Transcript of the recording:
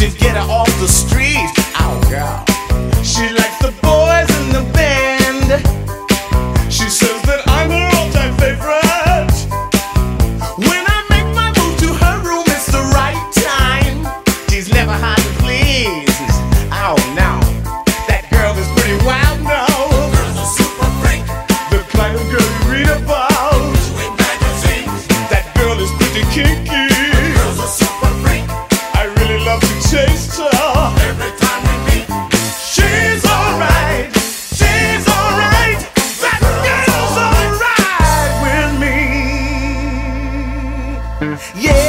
to get her off the street. Oh, girl. She likes the boys in the band. She says that I'm her all time favorite. When I make my move to her room, it's the right time. She's never hard to please. Oh, no. That girl is pretty wild now. The kind of girl you read about. That girl is pretty kinky. Yeah.